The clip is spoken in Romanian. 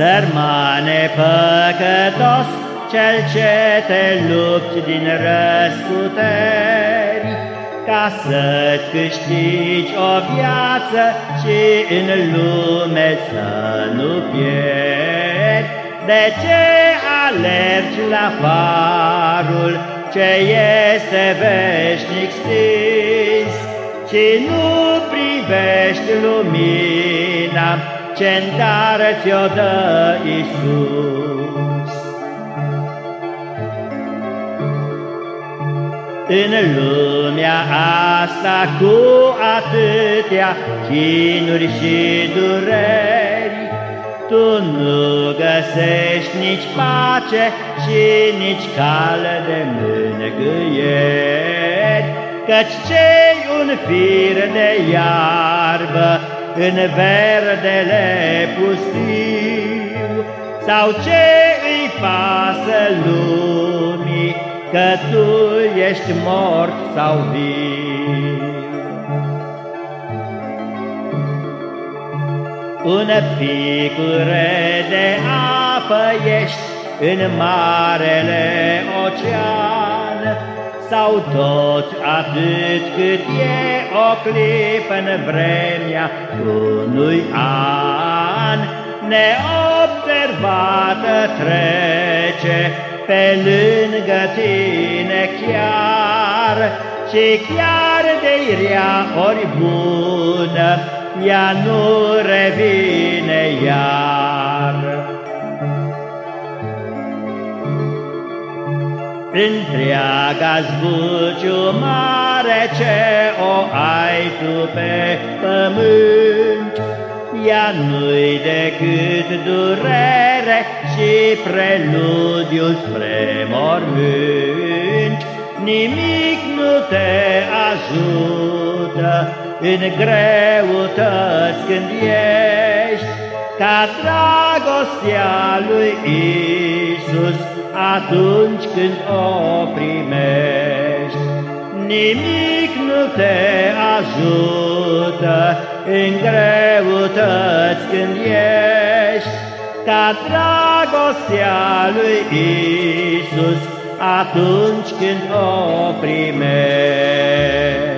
Sărmane păcătos, cel ce te lupți din răsputeri, ca să-ți câștigi o viață și în lume să nu pierzi. De ce alergi la farul ce este veșnic stins, și nu privești lumina ce-n ți-o dă Iisus. În lumea asta cu atâtea chinuri și dureri, Tu nu găsești nici pace și nici cale de mângâieri, Căci cei un fir de iarbă în verdele pustiu, Sau ce îi pasă lumii, că tu ești mort sau viu. Un picure de apă ești în marele ocean, Sau tot atât cât e o clipă în vremea unui an, Neobservată trece pe lângă tine chiar, Și chiar de rea ori bună, ea nu revine iar. Întreaga zbuciu mare ce o ai tu pe pământ, Ea nu-i decât durere și preludiul spre mormânt. Nimic nu te ajută în greutăți când ești, Ca dragostea lui Isus atunci când o primești. Nimic nu te ajută în greutăți când ești, ca dragostea lui Isus atunci când o primești.